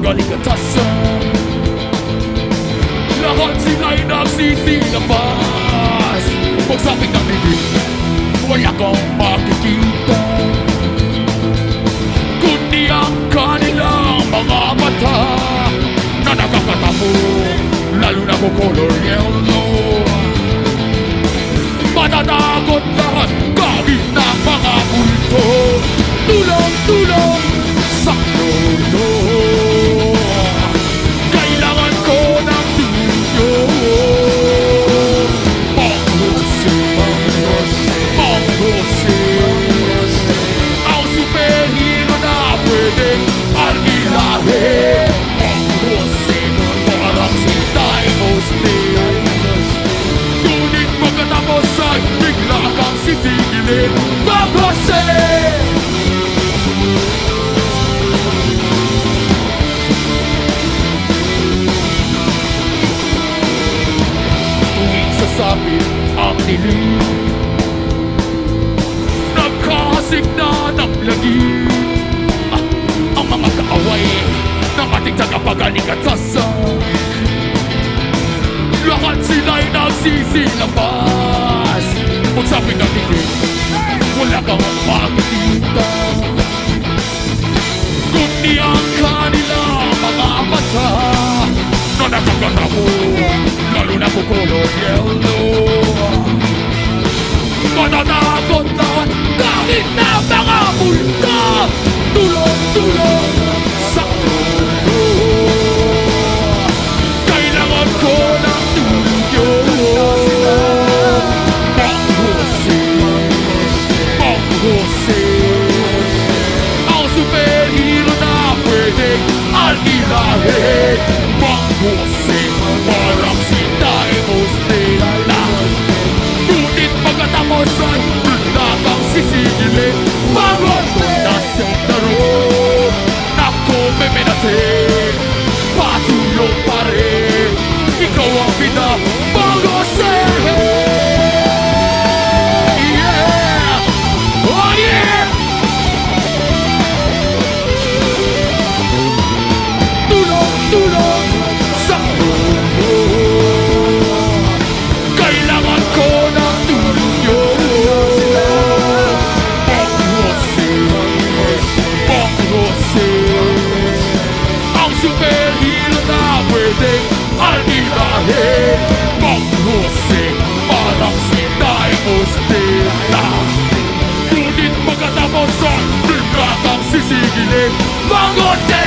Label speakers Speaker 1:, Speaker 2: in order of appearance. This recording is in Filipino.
Speaker 1: kapagaligatasan Lahat sila'y nagsisilabas Pagsapit ng bibig Wala kang makikita. Kundi ang kanilang mga mata Na nakakatapo Lalo na kung color yellow. Matatakot lahat Kahit na mga multo. Tulong, pwedeng algilahin Mang Jose Parang si Dinos Ngunit pagkatapos ay bigla kang sisigilin Tuwing sasapit ang dilim Nagkahasik na ng lagi ng ating tagapagaligatasan Lahat sila'y nagsisilabas Pagsapit ng dilim Wala kang makikita Kundi ang kanilang mga mata Na nakakatamo Lalo na kung color yellow Matatakot lahat Kahit na mga multo Tulong, tulong dime, vamos todas sentaro, na commemorazione, faccio pare, I'm going down.